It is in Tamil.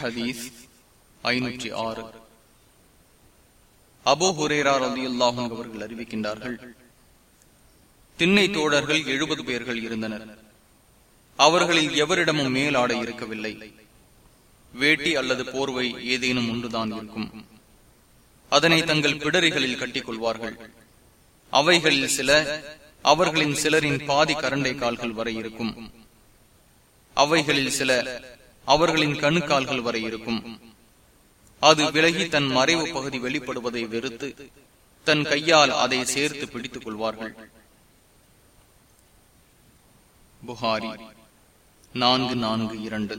ஹதீஸ் ஐநூற்றி ஆறு. அபோ ஹுரேரார் அலி அல்லாஹும் அவர்கள் அறிவிக்கின்றார்கள் திண்ணை தோழர்கள் எழுபது பேர்கள் இருந்தனர். அவர்களில் எவரிடமும் மேலாடை இருக்கவில்லை. வேட்டி அல்லது போர்வை ஏதேனும் ஒன்றுதான் இருக்கும். அதனை தங்கள் பிடரிகளில் கட்டிக் கொள்வார்கள் அவைகளில் சில அவர்களின் சிலரின் பாதி கரண்டை கால்கள் வரை இருக்கும். அவைகளில் சில அவர்களின் கணுக்கால்கள் வரை இருக்கும். அது விலகி தன் மறைவு பகுதி வெளிப்படுவதை வெறுத்து தன் கையால் அதை சேர்த்து பிடித்துக் கொள்வார்கள். புகாரி நான்கு நான்கு இரண்டு.